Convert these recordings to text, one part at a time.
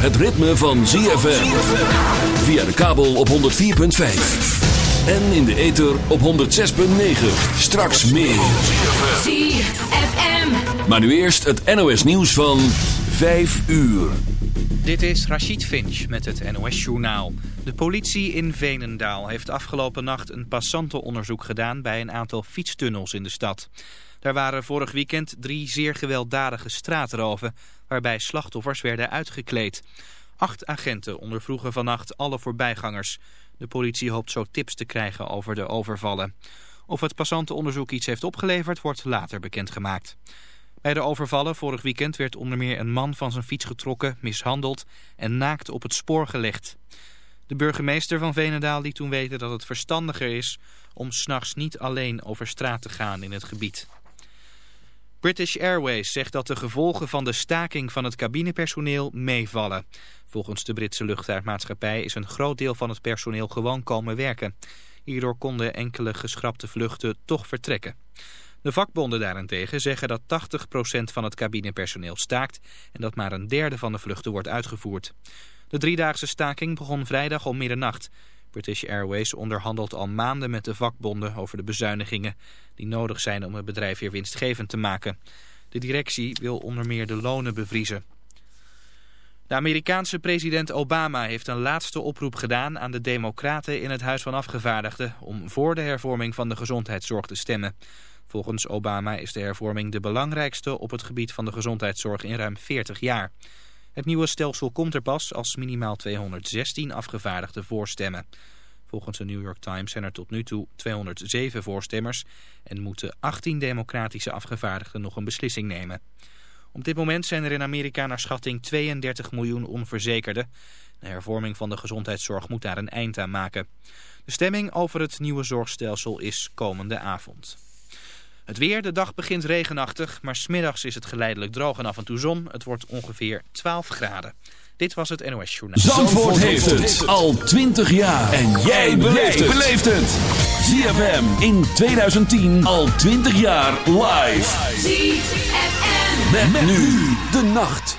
het ritme van ZFM. Via de kabel op 104.5. En in de ether op 106.9. Straks meer. ZFM. Maar nu eerst het NOS nieuws van 5 uur. Dit is Rachid Finch met het NOS-journaal. De politie in Venendaal heeft afgelopen nacht een passantenonderzoek gedaan bij een aantal fietstunnels in de stad. Daar waren vorig weekend drie zeer gewelddadige straatroven waarbij slachtoffers werden uitgekleed. Acht agenten ondervroegen vannacht alle voorbijgangers. De politie hoopt zo tips te krijgen over de overvallen. Of het passantenonderzoek iets heeft opgeleverd wordt later bekendgemaakt. Bij de overvallen vorig weekend werd onder meer een man van zijn fiets getrokken, mishandeld en naakt op het spoor gelegd. De burgemeester van Venendaal liet toen weten dat het verstandiger is om s'nachts niet alleen over straat te gaan in het gebied. British Airways zegt dat de gevolgen van de staking van het cabinepersoneel meevallen. Volgens de Britse luchtvaartmaatschappij is een groot deel van het personeel gewoon komen werken. Hierdoor konden enkele geschrapte vluchten toch vertrekken. De vakbonden daarentegen zeggen dat 80% van het cabinepersoneel staakt en dat maar een derde van de vluchten wordt uitgevoerd. De driedaagse staking begon vrijdag om middernacht. British Airways onderhandelt al maanden met de vakbonden over de bezuinigingen die nodig zijn om het bedrijf weer winstgevend te maken. De directie wil onder meer de lonen bevriezen. De Amerikaanse president Obama heeft een laatste oproep gedaan aan de democraten in het Huis van Afgevaardigden om voor de hervorming van de gezondheidszorg te stemmen. Volgens Obama is de hervorming de belangrijkste op het gebied van de gezondheidszorg in ruim 40 jaar. Het nieuwe stelsel komt er pas als minimaal 216 afgevaardigden voorstemmen. Volgens de New York Times zijn er tot nu toe 207 voorstemmers en moeten 18 democratische afgevaardigden nog een beslissing nemen. Op dit moment zijn er in Amerika naar schatting 32 miljoen onverzekerden. De hervorming van de gezondheidszorg moet daar een eind aan maken. De stemming over het nieuwe zorgstelsel is komende avond. Het weer, de dag begint regenachtig, maar smiddags is het geleidelijk droog en af en toe zon. Het wordt ongeveer 12 graden. Dit was het NOS Journaal. Zandvoort heeft het al 20 jaar. En jij beleeft het. ZFM in 2010 al 20 jaar live. ZFM. Met, nu de nacht.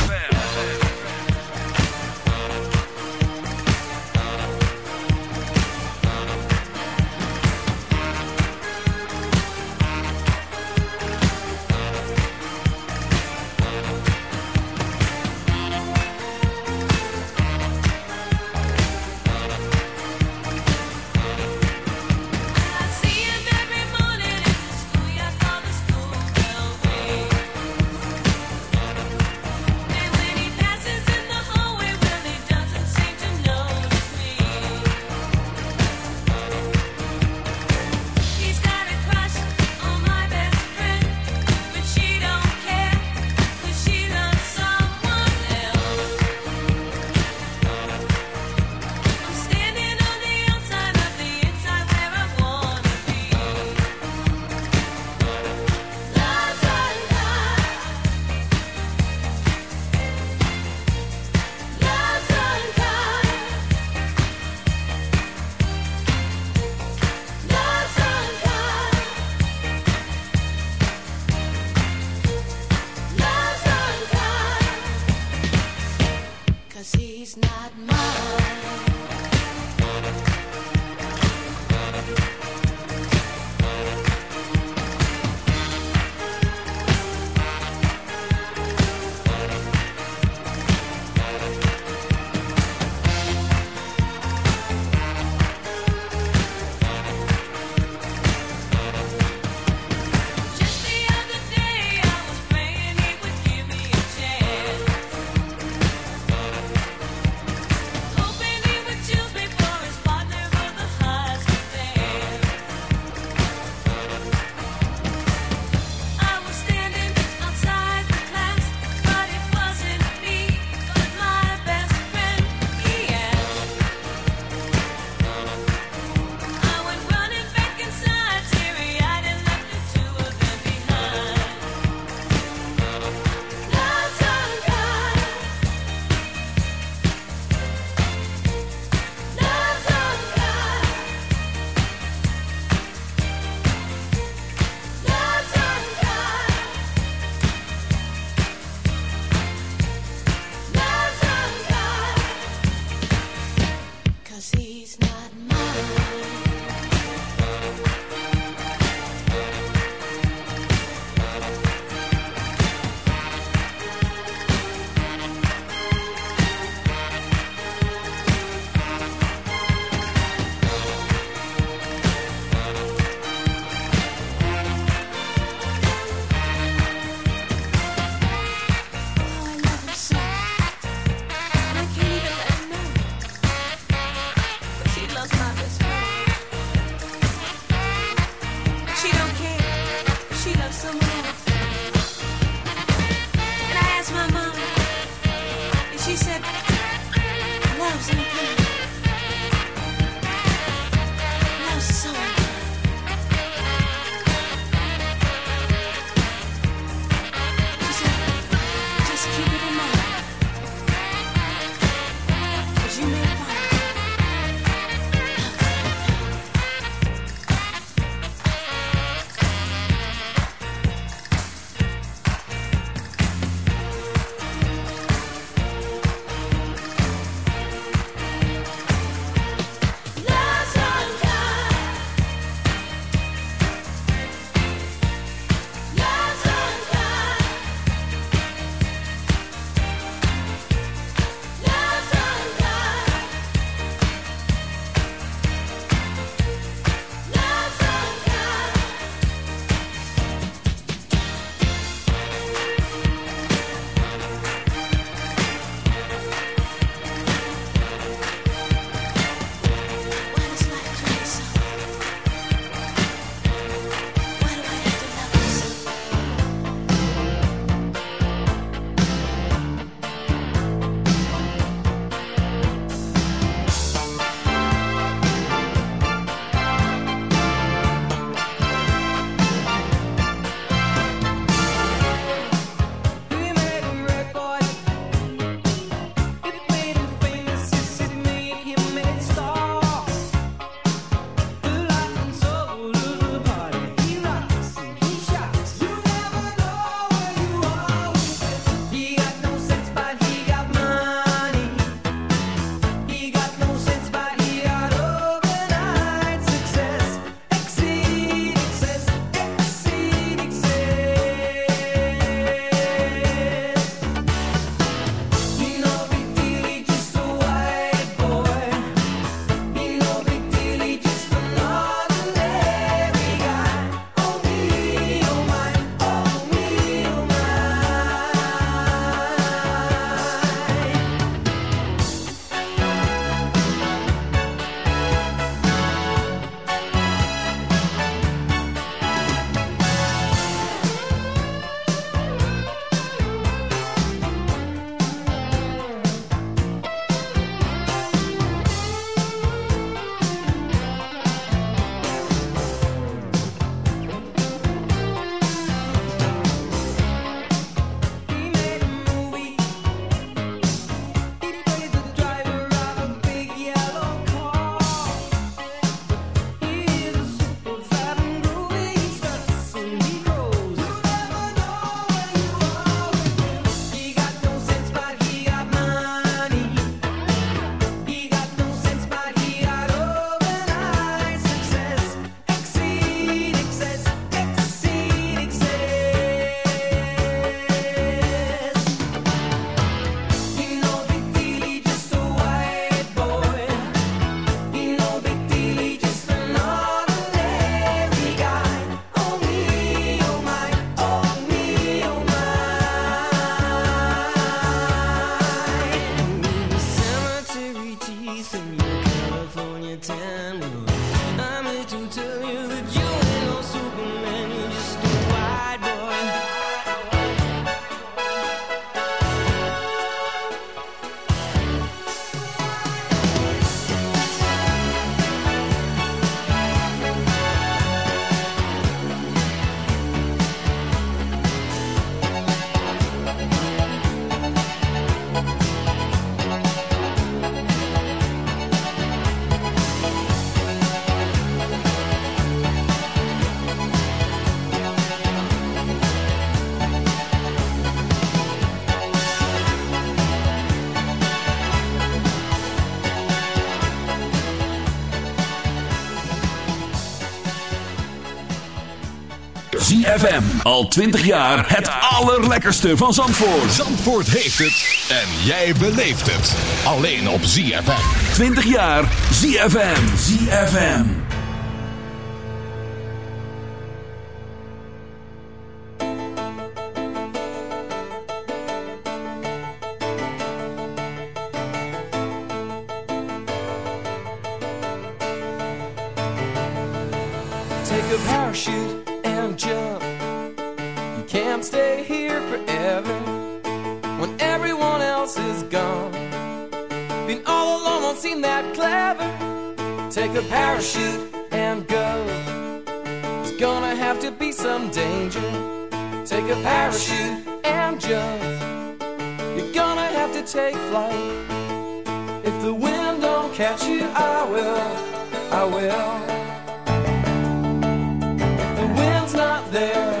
Al 20 jaar het allerlekkerste van Zandvoort. Zandvoort heeft het en jij beleeft het. Alleen op ZFM. 20 jaar ZFM. ZFM. Take a parachute and jump. Can't stay here forever when everyone else is gone. Being all alone won't seem that clever. Take a parachute and go. There's gonna have to be some danger. Take a parachute and jump. You're gonna have to take flight. If the wind don't catch you, I will. I will. The wind's not there.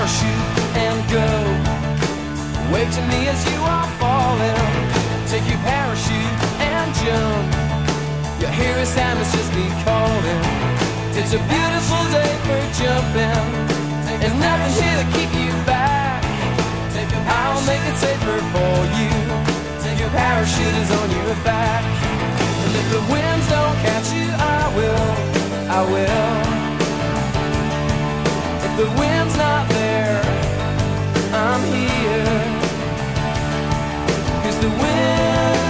Parachute and go Wave to me as you are falling. Take your parachute and jump. Your hero Sam is just be calling. It's a beautiful day for jumping. There's nothing here to keep you back. I'll make it safer for you. Take your parachute is on your back. And if the winds don't catch you, I will. I will. The wind's not there, I'm here. Cause the wind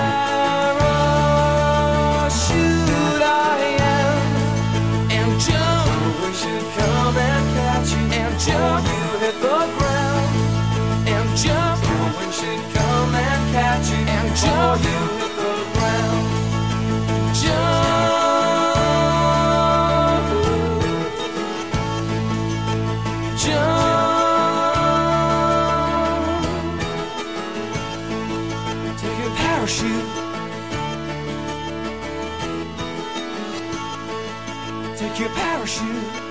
jump, jump. Take your parachute. Take your parachute.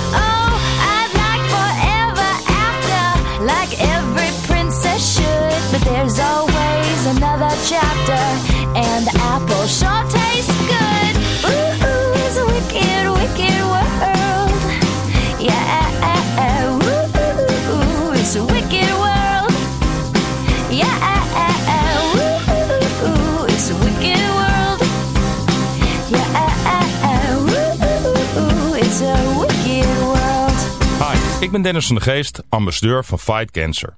Chapter, and the apple sure tastes good. Ooh, ooh, it's a wicked, wicked world. Yeah, ooh, ooh, it's a wicked world. Yeah, ooh, ooh, it's a wicked world. Yeah, ooh, ooh, it's a wicked world. Hi, ik ben Dennis van de Geest, ambassadeur van Fight Cancer.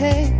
hey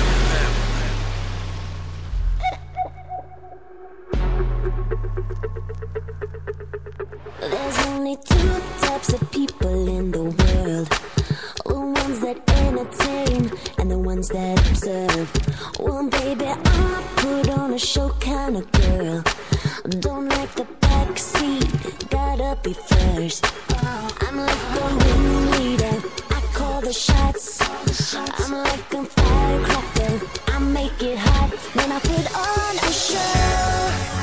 that observed. Well, baby, I put on a show kind of girl. Don't like the backseat, gotta be first. I'm like the ringleader, I call the shots. I'm like a firecracker, I make it hot when I put on a show.